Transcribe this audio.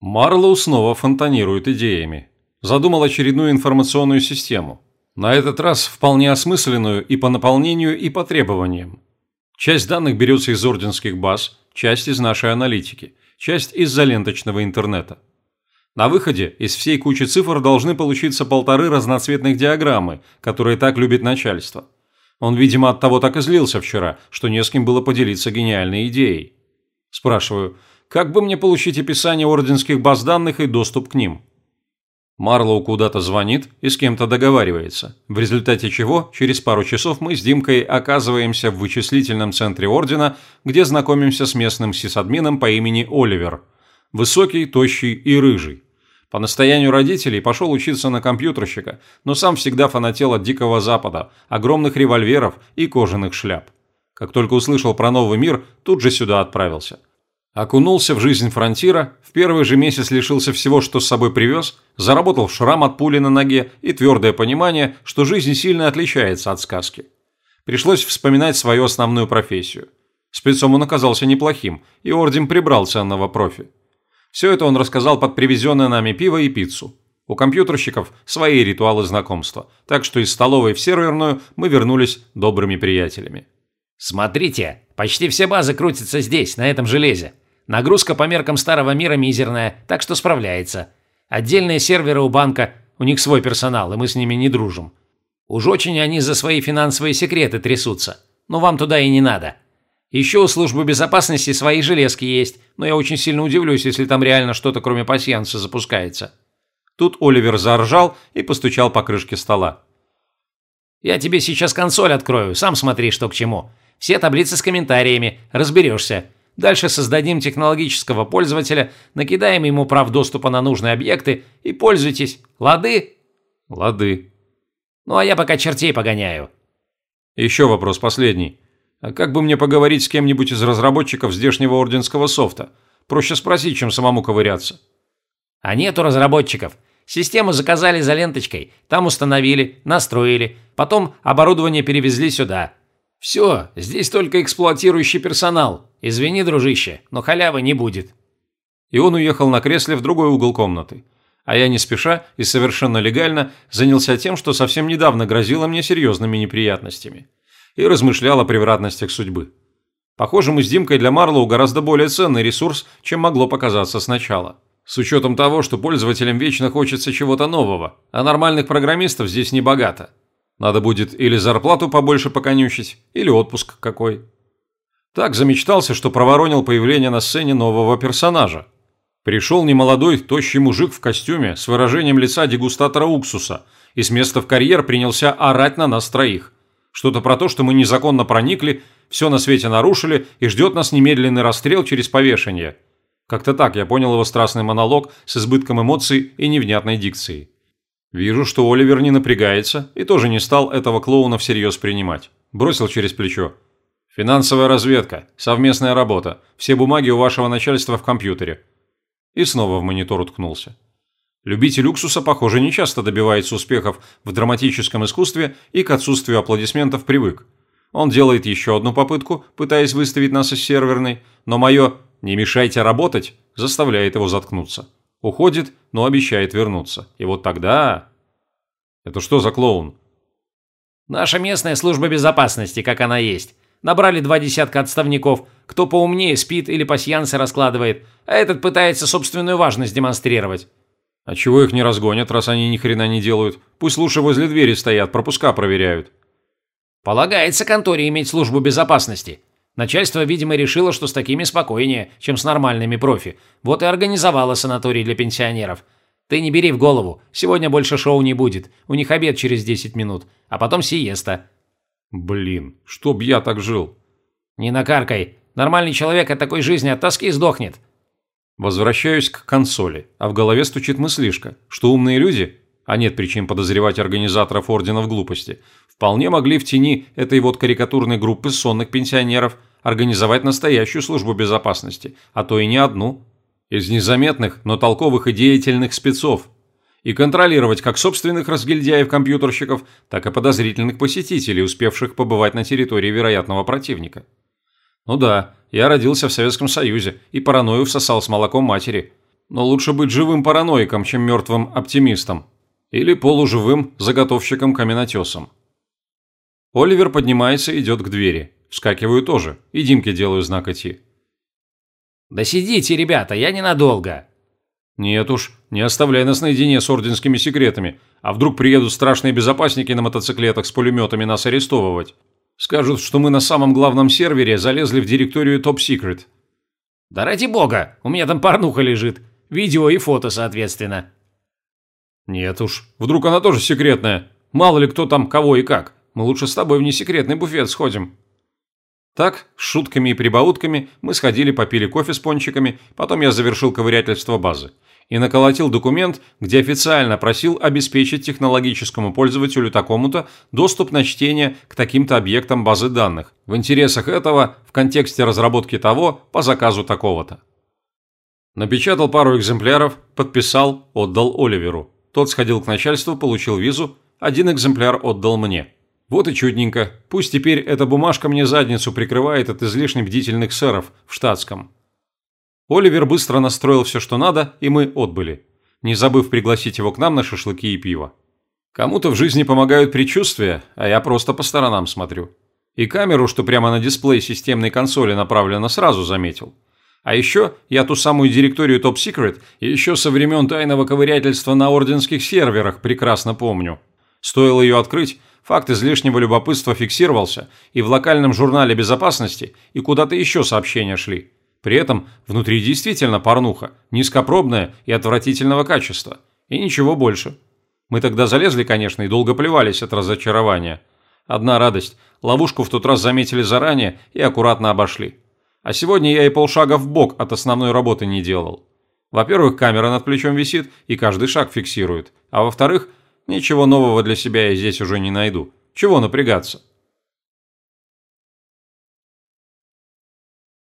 Марлоу снова фонтанирует идеями. Задумал очередную информационную систему. На этот раз вполне осмысленную и по наполнению, и по требованиям. Часть данных берется из орденских баз, часть из нашей аналитики, часть из-за интернета. На выходе из всей кучи цифр должны получиться полторы разноцветных диаграммы, которые так любит начальство. Он, видимо, от того так и злился вчера, что не с кем было поделиться гениальной идеей. Спрашиваю, как бы мне получить описание орденских баз данных и доступ к ним? Марлоу куда-то звонит и с кем-то договаривается, в результате чего через пару часов мы с Димкой оказываемся в вычислительном центре Ордена, где знакомимся с местным сисадмином по имени Оливер. Высокий, тощий и рыжий. По настоянию родителей пошел учиться на компьютерщика, но сам всегда фанател от Дикого Запада, огромных револьверов и кожаных шляп. Как только услышал про новый мир, тут же сюда отправился. Окунулся в жизнь фронтира, в первый же месяц лишился всего, что с собой привез, заработал шрам от пули на ноге и твердое понимание, что жизнь сильно отличается от сказки. Пришлось вспоминать свою основную профессию. Спецом он оказался неплохим, и орден прибрал ценного профи. Все это он рассказал под привезенное нами пиво и пиццу. У компьютерщиков свои ритуалы знакомства, так что из столовой в серверную мы вернулись добрыми приятелями. «Смотрите, почти все базы крутятся здесь, на этом железе. Нагрузка по меркам старого мира мизерная, так что справляется. Отдельные серверы у банка, у них свой персонал, и мы с ними не дружим. Уж очень они за свои финансовые секреты трясутся. Но вам туда и не надо. Еще у службы безопасности свои железки есть, но я очень сильно удивлюсь, если там реально что-то кроме пасьянса запускается». Тут Оливер заржал и постучал по крышке стола. «Я тебе сейчас консоль открою, сам смотри, что к чему. Все таблицы с комментариями, разберешься. Дальше создадим технологического пользователя, накидаем ему прав доступа на нужные объекты и пользуйтесь. Лады?» «Лады». «Ну а я пока чертей погоняю». «Еще вопрос последний. А как бы мне поговорить с кем-нибудь из разработчиков здешнего орденского софта? Проще спросить, чем самому ковыряться». «А нету разработчиков. Систему заказали за ленточкой, там установили, настроили, потом оборудование перевезли сюда. Все, здесь только эксплуатирующий персонал. Извини, дружище, но халявы не будет». И он уехал на кресле в другой угол комнаты. А я не спеша и совершенно легально занялся тем, что совсем недавно грозило мне серьезными неприятностями. И размышлял о превратностях судьбы. Похоже, мы с Димкой для Марлоу гораздо более ценный ресурс, чем могло показаться сначала. С учетом того, что пользователям вечно хочется чего-то нового, а нормальных программистов здесь не богато. Надо будет или зарплату побольше поконючить, или отпуск какой. Так замечтался, что проворонил появление на сцене нового персонажа. Пришел немолодой, тощий мужик в костюме с выражением лица дегустатора уксуса и с места в карьер принялся орать на нас троих. Что-то про то, что мы незаконно проникли, все на свете нарушили и ждет нас немедленный расстрел через повешение. Как-то так я понял его страстный монолог с избытком эмоций и невнятной дикцией. Вижу, что Оливер не напрягается и тоже не стал этого клоуна всерьез принимать. Бросил через плечо. «Финансовая разведка, совместная работа, все бумаги у вашего начальства в компьютере». И снова в монитор уткнулся. Любитель уксуса, похоже, не часто добивается успехов в драматическом искусстве и к отсутствию аплодисментов привык. Он делает еще одну попытку, пытаясь выставить нас из серверной, но мое «не мешайте работать» заставляет его заткнуться. Уходит, но обещает вернуться. И вот тогда... Это что за клоун? Наша местная служба безопасности, как она есть. Набрали два десятка отставников. Кто поумнее спит или пасьянсы раскладывает, а этот пытается собственную важность демонстрировать. А чего их не разгонят, раз они ни хрена не делают? Пусть лучше возле двери стоят, пропуска проверяют. Полагается конторе иметь службу безопасности. Начальство, видимо, решило, что с такими спокойнее, чем с нормальными профи. Вот и организовало санаторий для пенсионеров. Ты не бери в голову, сегодня больше шоу не будет. У них обед через 10 минут, а потом сиеста. Блин, чтоб я так жил. Не накаркай. Нормальный человек от такой жизни от тоски сдохнет. Возвращаюсь к консоли, а в голове стучит мыслишка, что умные люди, а нет причин подозревать организаторов Ордена в глупости, вполне могли в тени этой вот карикатурной группы сонных пенсионеров организовать настоящую службу безопасности, а то и не одну. Из незаметных, но толковых и деятельных спецов, и контролировать как собственных разгильдяев-компьютерщиков, так и подозрительных посетителей, успевших побывать на территории вероятного противника. Ну да, я родился в Советском Союзе и паранойю всосал с молоком матери. Но лучше быть живым параноиком, чем мертвым оптимистом. Или полуживым заготовщиком-каменотесом. Оливер поднимается и идет к двери. Вскакиваю тоже, и Димке делаю знак идти. «Да сидите, ребята, я ненадолго». «Нет уж, не оставляй нас наедине с орденскими секретами. А вдруг приедут страшные безопасники на мотоциклетах с пулеметами нас арестовывать? Скажут, что мы на самом главном сервере залезли в директорию Top Secret». «Да ради бога, у меня там порнуха лежит. Видео и фото, соответственно». «Нет уж, вдруг она тоже секретная. Мало ли кто там кого и как. Мы лучше с тобой в несекретный буфет сходим». Так, с шутками и прибаутками мы сходили, попили кофе с пончиками, потом я завершил ковырятельство базы и наколотил документ, где официально просил обеспечить технологическому пользователю такому-то доступ на чтение к таким-то объектам базы данных, в интересах этого, в контексте разработки того, по заказу такого-то. Напечатал пару экземпляров, подписал, отдал Оливеру. Тот сходил к начальству, получил визу, один экземпляр отдал мне. Вот и чудненько. Пусть теперь эта бумажка мне задницу прикрывает от излишне бдительных сэров в штатском. Оливер быстро настроил все, что надо, и мы отбыли, не забыв пригласить его к нам на шашлыки и пиво. Кому-то в жизни помогают предчувствия, а я просто по сторонам смотрю. И камеру, что прямо на дисплей системной консоли направлена, сразу заметил. А еще я ту самую директорию Top Secret еще со времен тайного ковырятельства на орденских серверах прекрасно помню. Стоило ее открыть, Факт излишнего любопытства фиксировался и в локальном журнале безопасности, и куда-то еще сообщения шли. При этом внутри действительно порнуха, низкопробная и отвратительного качества. И ничего больше. Мы тогда залезли, конечно, и долго плевались от разочарования. Одна радость – ловушку в тот раз заметили заранее и аккуратно обошли. А сегодня я и полшага в бок от основной работы не делал. Во-первых, камера над плечом висит и каждый шаг фиксирует. А во-вторых, Ничего нового для себя я здесь уже не найду. Чего напрягаться?